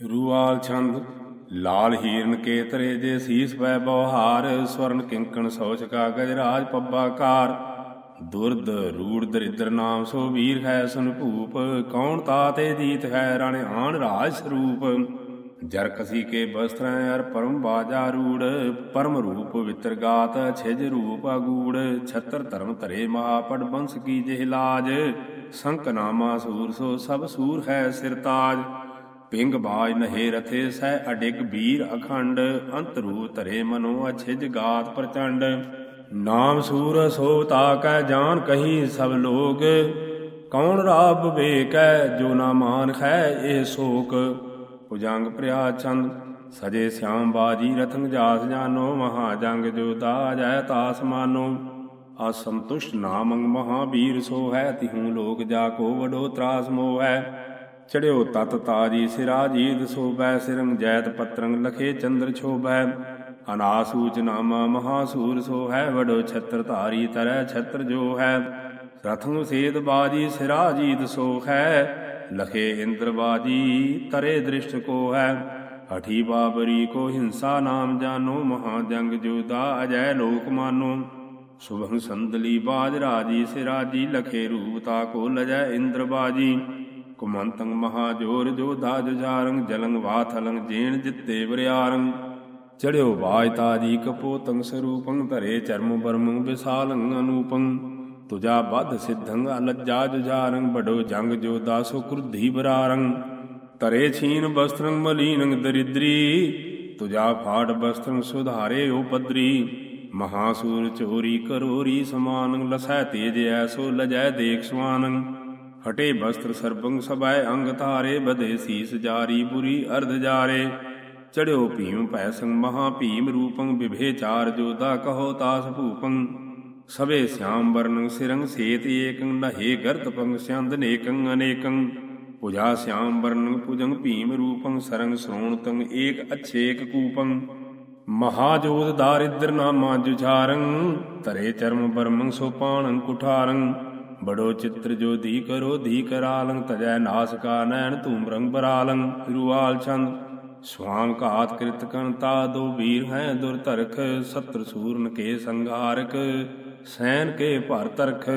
ਰੂਆਲ ਛੰਦ, ਲਾਲ ਹੀਰਨ ਕੇ ਤਰੇ ਜੇ ਸੀਸ ਪੈ ਬਵਹਾਰ, ਸਵਰਨ ਕਿੰਕਣ ਸੋਚ ਕਾ ਗਜਰਾਜ ਪੱਬਾਕਾਰ ਦੁਰਦ, ਰੂੜ ਦਰਿਦਰ ਨਾਮ ਸੋ ਵੀਰ ਹੈ ਸੁਨ ਭੂਪ, ਕੌਣ ਤਾਤੇ ਜੀਤ ਹੈ ਰਣ ਆਣ ਰਾਜ ਸਰੂਪ। ਜਰ ਕਸੀ ਕੇ ਬਸਤਰੈ ਅਰ ਪਰਮ ਬਾਜਾ ਰੂੜ, ਪਰਮ ਰੂਪ ਵਿਤਰ ਛਿਜ ਰੂਪ ਅਗੂੜ। ਛਤਰ ਧਰਮ ਧਰੇ ਮਹਾਪੜ ਬੰਸ ਕੀ ਜਿਹ ਲਾਜ, ਸੰਕ ਨਾਮਾ ਸੂਰ ਸੋ ਸਭ ਸੂਰ ਹੈ ਸਿਰ ਤਾਜ। ਪਿੰਗ ਬਾਜ ਨਹੇ ਰਥੇ ਸਹਿ ਅਡਿਗ ਵੀਰ ਅਖੰਡ ਅੰਤਰੂ ਧਰੇ ਮਨੋ ਅਛਿਜ ਗਾਤ ਪ੍ਰਚੰਡ। ਨਾਮ ਸੂਰ ਸੋ ਤਾਕੈ ਜਾਨ ਕਹੀ ਸਭ ਲੋਗ ਕੌਣ ਰਾਬ ਵੇਕੈ ਜੋ ਨਾ ਮਾਨ ਹੈ ਇਹ ਸ਼ੋਕ। ਭੁਜੰਗ ਪ੍ਰਿਆ ਚੰਦ, ਸਜੇ ਸਿਆਮ ਬਾਜੀ ਰਤਨ ਜਾਸ ਜਾਨੋ, ਮਹਾ ਜੰਗ ਜੋ ਦਾ ਜੈ ਤਾਸ ਮਾਨੋ। ਅਸੰਤੁਸ਼ਟ ਨਾਮੰਗ ਮਹਾਬੀਰ ਸੋ ਹੈ ਤਿਹੂ ਲੋਕ ਜਾ ਕੋ ਵਡੋ ਤਰਾਸ ਮੋਹ ਹੈ। ਚੜਿਓ ਤਤ ਤਾਜੀ ਸਿਰਾ ਜੀਤ ਸੋਬੈ ਸਿਰੰਗ ਜੈਤ ਪਤਰੰਗ ਲਖੇ ਚੰਦਰ ਛੋਬੈ ਅਨਾਸੂਚ ਨਾਮਾ ਮਹਾਸੂਰ ਸੋ ਹੈ ਵਡੋ ਛਤਰ ਧਾਰੀ ਤਰੈ ਛਤਰ ਜੋ ਹੈ ਰਥਮ ਸੇਦ ਬਾਜੀ ਸਿਰਾ ਜੀਤ ਸੋ ਹੈ ਲਖੇ ਇੰਦਰ ਬਾਜੀ ਤਰੇ ਦ੍ਰਿਸ਼ਟ ਕੋ ਹੈ ਹਠੀ ਬਾਬਰੀ ਕੋ ਹਿੰਸਾ ਨਾਮ ਜਾਨੋ ਮਹਾ ਜੰਗ ਜੋਦਾ ਅਜੈ ਲੋਕ ਮਾਨੋ। ਸੁਭੰ ਸੰਦਲੀ ਬਾਜ ਰਾਜੀ, ਸਿਰਾਜੀ ਲਖੇ ਰੂਪ ਤਾ ਕੋ ਲਜੈ ਇੰਦਰ ਬਾਜੀ। ਕੁਮੰਤੰਗ ਮਹਾ ਜੋਰ ਜੋਧਾ ਜੁਝਾਰੰਗ ਜਲੰਗ ਵਾਥਲੰਗ, ਜੇਣ ਜਿੱਤੇ ਬਰਿਆਰੰਗ ਚੜਿਓ ਬਾਜ ਤਾਜੀ ਕਪੋਤੰਗ ਸਰੂਪੰ, ਧਰੇ ਚਰਮ ਬਰਮੰ ਵਿਸਾਲੰ ਅਨੂਪੰ। ਤੁਜਾ ਬਧ ਸਿੱਧੰਗ ਅਲੱਜਾ ਜੁਝਾਰੰਗ ਬਡੋ ਜੰਗ ਜੋਦਾ ਸੋ ਕ੍ਰੁਧੀ ਬਰਾਰੰਗ। ਤਰੇ ਛੀਨ ਬਸਤਰੰ ਮਲੀਨੰ ਦਰਿਦਰੀ, ਤੁਜਾ ਫਾਟ ਬਸਤਰੰ ਸੁਧਾਰੇ ਉਪਦਰੀ। ਮਹਾਸੂਰ ਚੋਰੀ ਕਰੋਰੀ ਸਮਾਨੰ ਲਸੈ ਤੇਜ ਐਸੋ ਲਜੈ ਦੇਖ ਸੁਆਨੰ ਹਟੇ ਵਸਤਰ ਸਰਬੰਗ ਸਬੈ ਅੰਗ ਧਾਰੇ ਬਦੇ ਸੀਸ ਜਾਰੀ, ਬੁਰੀ ਅਰਧ ਜਾਰੇ। ਚੜਿਓ ਭੀਮ ਭੈ ਸੰਗ ਮਹਾ ਭੀਮ ਰੂਪੰ ਵਿਭੇ ਚਾਰ ਜੋਦਾ ਕਹੋ ਤਾਸ ਭੂਪੰ। ਸਵੇ ਸਿਆਮ ਵਰਨੰ ਸਿਰੰਗ ਸੇਤ ਏਕੰ, ਨਹੇ ਗਰਤ ਪੰਗ ਸਿਆੰਦ ਨੇਕੰ ਅਨੇਕੰ। ਪੁਜਾ ਸਿਆਮ ਵਰਨੰ ਪੁਜੰਗ ਭੀਮ ਰੂਪੰ, ਸਰੰਗ ਸ੍ਰੋਣਤੰ ਏਕ ਅਛੇਕ ਕੂਪੰ। ਮਹਾਜੋਤ ਦਾਰਿਦਰ ਨਾਮਾ ਜੁਝਾਰੰ ਤਰੇ ਚਰਮ ਬਰਮੰ ਸੋਪਾਣੰ ਕੁਠਾਰੰ। ਬੜੋ ਚਿੱਤਰ ਜੋ ਦੀ ਕਰੋ, ਦੀ ਕਰਾਲੰ, ਤਜੈ ਨਾਸ ਕਾ ਨੈਣ ਧੂਮ ਰੰਗ ਬਰਾਲੰ। ਰੁਆਲ ਚੰਦ ਸਵਾਮ ਘਾਤ ਕ੍ਰਿਤ ਕੰਤਾ ਦੋ ਵੀਰ ਹੈ ਦੁਰਧਰਖ ਸਤਰ ਸੂਰਨ ਕੇ ਸੰਘਾਰਕ, ਸੈਨ ਕੇ ਭਰ ਤਰਖ।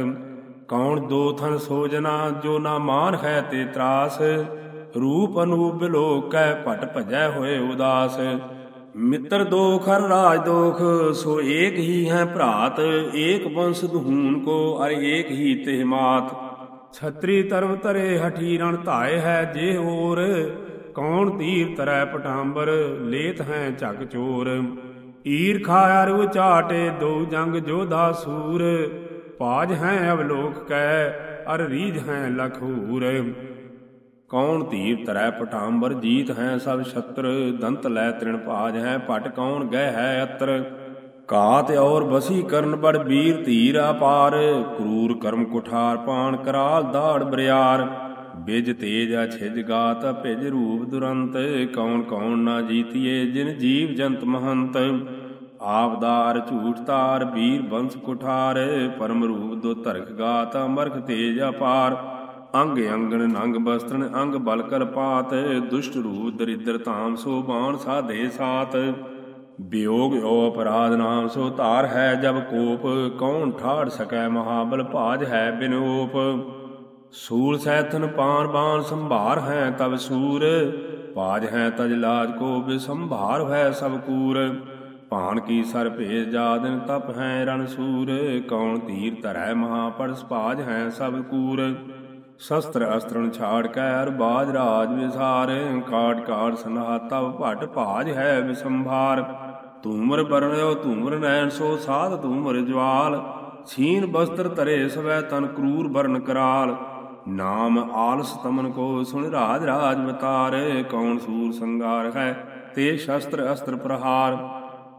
ਕੌਣ ਦੋ ਥਨ ਸੋਜਨਾ, ਜੋ ਨਾ ਮਾਨ ਹੈ ਤੇ ਤਰਾਸ। ਰੂਪ ਅਨੂਪ ਬਿਲੋਕੈ ਭਟ ਭਜੈ ਹੋਏ ਉਦਾਸ। ਮਿੱਤਰ ਦੋਖ ਹਰ ਰਾਜ ਦੋਖ, ਸੋ ਏਕ ਹੀ ਹੈ ਭਰਾਤ, ਏਕ ਬੰਸ ਦਹੂਨ ਕੋ, ਅਰ ਏਕ ਹੀ ਤਿਹ ਮਾਤ। ਛਤਰੀ ਤਰਵ ਤਰੇ ਹਠੀ ਰਣ ਧਾਏ ਹੈ ਜੇ ਹੋਰ, ਕੌਣ ਤੀਰ ਤਰੈ ਪਟਾਂਬਰ, ਲੇਤ ਹੈ ਝਗ ਚੋਰ। ਈਰਖਾ ਖਾਇਰ ਉਚਾਟੇ ਦੋ ਜੰਗ ਜੋਧਾ ਸੂਰ। ਪਾਜ ਹੈ ਅਵਲੋਕ ਕੈ, ਅਰ ਰੀਝ ਹੈ ਲਖੂਰ। ਕੌਣ ਧੀਰ ਤਰੈ ਪਟਾਂਬਰ ਜੀਤ ਹੈ ਸਭ ਛਤਰ, ਦੰਤ ਲੈ ਤ੍ਰਿਣ ਭਾਜ ਹੈ ਪਟ ਕੌਣ ਗਹਿ ਹੈ ਅਤਰ? ਕਾਤ ਔਰ ਬਸੀ ਕਰਨ ਬੜ ਵੀਰ ਧੀਰ ਅਪਾਰ, ਕਰੂਰ ਕਰਮ ਕੁਠਾਰ ਪਾਣ ਕਰਾਲ ਦਾੜ ਬਰਿਆਰ। ਬਿਜ ਤੇਜ ਅਛਿਜ ਗਾਤ, ਭਿਜ ਰੂਪ ਦੁਰੰਤ, ਕੌਣ ਕੌਣ ਨਾ ਜੀਤੀਏ ਜਿਨ ਜੀਵ ਜੰਤ ਮਹੰਤ? ਆਪਦਾਰ ਝੂਠ ਤਾਰ ਵੀਰ ਬੰਸ ਕੁਠਾਰ, ਪਰਮ ਰੂਪ ਦੋ ਧਰਖ ਗਾਤ ਅਮਰਖ ਤੇਜ ਅਪਾਰ। ਅੰਗ ਅੰਗਣ ਨੰਗ ਬਸਤਰਨ ਅੰਗ ਬਲ ਕਰ ਪਾਤ, ਦੁਸ਼ਟ ਰੂਪ ਦਰਿਦਰ ਧਾਮ ਸੋ ਬਾਣ ਸਾਧੇ ਸਾਤ। ਵਿਯੋਗ ਓ ਅਪਰਾਧ ਨਾਮ ਸੋ ਧਾਰ ਹੈ ਜਬ ਕੋਪ, ਕੌਣ ਠਾੜ ਸਕੈ ਮਹਾਬਲ ਭਾਜ ਹੈ ਬਿਨੋਪ ਸੂਲ ਸੈਥਨ ਪਾਨ ਬਾਣ ਸੰਭਾਰ ਹੈ ਤਬ ਸੂਰ ਪਾਜ ਹੈ ਤਜ ਲਾਜ ਕੋ ਬਿਸੰਭਾਰ ਹੈ ਸਭ ਕੂਰ। ਭਾਨ ਕੀ ਸਰ ਭੇਜ ਜਾਦਨ ਤਪ ਹੈ ਰਣ ਸੂਰ, ਕੌਣ ਤੀਰ ਧਰੈ ਮਹਾ ਪਰਸ ਭਾਜ ਹੈ ਸਭ ਕੂਰ। ਸ਼ਸਤਰ ਅਸਤਰਣ ਛਾੜ ਕੈ ਅਰ ਬਾਜ ਰਾਜ ਵਿਸਾਰ। ਕਾਟ ਕਾਟ ਸਨਾ ਤਵ ਭਟ ਭਾਜ ਹੈ ਵਿਸੰਭਾਰ। ਤੂਮਰ ਬਰਣਿਓ ਤੂਮਰ ਨੈਣ ਸੋ ਸਾਧ ਤੂਮਰ ਜਵਾਲ। ਛੀਨ ਬਸਤਰ ਧਰੇ ਸਵੈ ਤਨ ਕਰੂਰ ਬਰਨ ਕਰਾਲ। ਨਾਮ ਆਲਸ ਤਮਨ ਕੋ ਸੁਣ ਰਾਜ ਰਾਜ ਬਤਾਰ ਕੌਣ ਸੂਰ ਸੰਗਾਰ ਹੈ ਤੇ ਸ਼ਸਤਰ ਅਸਤਰ ਪ੍ਰਹਾਰ।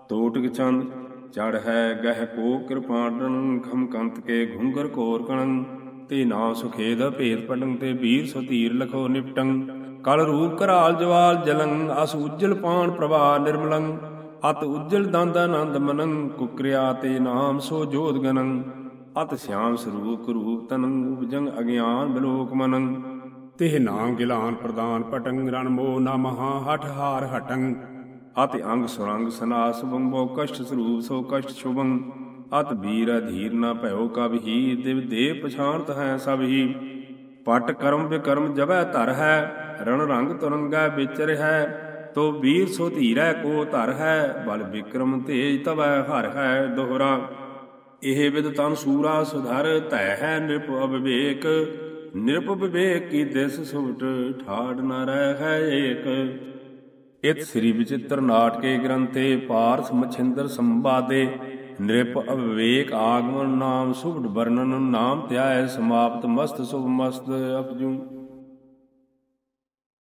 ਤੋਟਕ ਚੰਦ ਚੜ ਹੈ ਗਹਿ ਕੋ ਕਿਰਪਾਟਨ ਖਮ ਕੇ ਘੁੰਗਰ ਕੋਰ ਕਣੰ ਤੇ ਨਾ ਸੁਖੇਦ ਭੇਦ ਪਟੰ ਤੇ ਵੀਰ ਸੁਧੀਰ ਲਖੋ ਨਿਪਟੰ। ਕਲ ਰੂਪ ਕਰਾਲ ਜਵਾਲ ਜਲੰ, ਅਸ ਉਜਲ ਪਾਣ ਪ੍ਰਭਾ ਨਿਰਮਲੰ। ਅਤ ਉਜਲ ਦੰਦ ਆਨੰਦ ਮਨੰ, ਕੁਕਰਿਆ ਤੇ ਨਾਮ ਸੋ ਜੋਤ ਗਨੰ। ਅਤ ਸਿਆਮ ਸਰੂਪ ਰੂਪ ਤਨੰ ਉਪਜੰਗ ਅਗਿਆਨ ਬਲੋਕ ਮਨੰ। ਤਿਹ ਨਾਮ ਗਿਲਾਨ ਪ੍ਰਦਾਨ ਪਟੰਗ ਰਣ ਨਾ ਨਮਹਾ ਹਠ ਹਾਰ ਹਟੰ। ਅਤਿ ਅੰਗ ਸੁਰੰਗ ਸਨਾਸ ਬੰਬੋ ਕਸ਼ਟ ਸਰੂਪ ਸੋ ਕਸ਼ਟ ਸ਼ੁਭੰ। ਅਤ ਵੀਰ ਅਧੀਰ ਨਾ ਭਇਓ ਕਬ ਹੀ, ਦਿਵ ਦੇ ਪਛਾਨਤ ਹੈ ਸਭ ਹੀ। ਪਟ ਕਰਮ ਵਿਕਰਮ ਜਬੈ ਧਰ ਹੈ, ਰਣ ਰੰਗ ਤੁਰੰਗੈ ਵਿਚਰ ਹੈ। ਤੋ ਵੀਰ ਸੋ ਧੀਰੈ ਕੋ ਧਰ ਹੈ, ਬਲ ਬਿਕਰਮ ਤੇਜ ਤਵੈ ਹਰ ਹੈ ਦੋਹਰਾ। ਇਹ ਵਿਦ ਤਨ ਸੂਰਾ ਸੁਧਰ ਤੈ ਹੈ ਨਿਰਪ ਅਵਿਵੇਕ। ਨਿਰਪ ਵਿਵੇਕ ਕੀ ਦਿਸ ਸੁਟ ਠਾੜ ਨਾ ਰਹਿ ਹੈ ਏਕ। ਇਤ ਸ੍ਰੀ ਵਿਚਿਤ੍ਰ ਨਾਟਕੇ ਗ੍ਰੰਥੇ ਪਾਰਸ ਮਛਿੰਦਰ ਸੰਵਾਦੇ। ਨਿਰਪ ਅਵਿਵੇਕ ਆਗਮਨ ਨਾਮ ਸੁਭਟ ਵਰਣਨ ਨਾਮ ਧਿਆਏ ਸਮਾਪਤ ਮਸਤ ਸੁਭ ਮਸਤ ਅਪਜੂ।